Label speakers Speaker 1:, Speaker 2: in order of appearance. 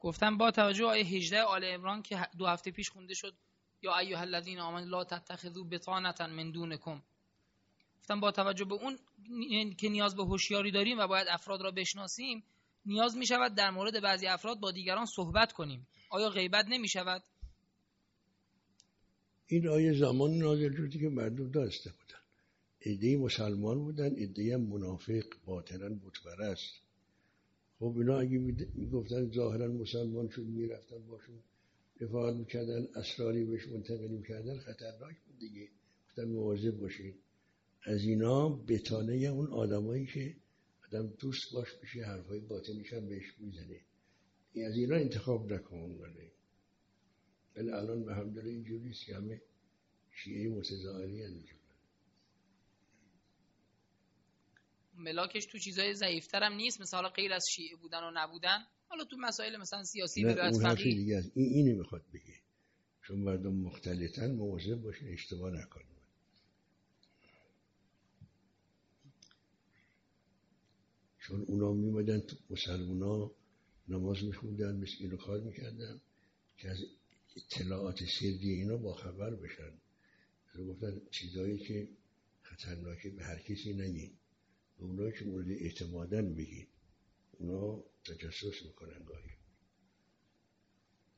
Speaker 1: گفتم با توجه آیه 18 آل عمران که دو هفته پیش خونده شد یا ایها الذین آمنوا لا تتخذوا بطانه من دونکم. گفتم با توجه به اون که نیاز به هوشیاری داریم و باید افراد را بشناسیم نیاز می شود در مورد بعضی افراد با دیگران صحبت کنیم. آیا غیبت نمی شود؟
Speaker 2: این آیه زمان نازل شدی که مردم داشته بودن. ایده مسلمان بودن ایده منافق باطنا بتپرست خب اینا اگه می‌گفتن ظاهرا مسلمان شد می‌رفتن باشون رفاقت می‌کردن اسراری بهش منتقل می‌کردن خطرناک بود دیگه. گفتن مواظب باشین. از اینا بتانه اون آدمایی که آدم دوست باش بشه حرفای باطنیش هم بهش می‌زنه. از اینا انتخاب نکن ولی. الان به هم داره اینجوری که همه شیعه متظاهری اینجا
Speaker 1: ملاکش تو چیزای ضعیفتر هم نیست مثلا غیر از شیعه بودن و نبودن. حالا تو مسائل مثلا سیاسی
Speaker 2: نه اون دیگه این اینی می‌خواد بگه. چون مردم مختلطن مواظب باشین اشتباه نکنیم چون اونا میمدن تو مسلمان نماز میخوندن مسکین رو کار می‌کردن که از اطلاعات سری اینا با خبر بشن. گفتن چیزایی که خطرناکه به هر کسی نگین. به اونایی که مورد اعتمادن بگین اونا تجسس می‌کنن گاهی.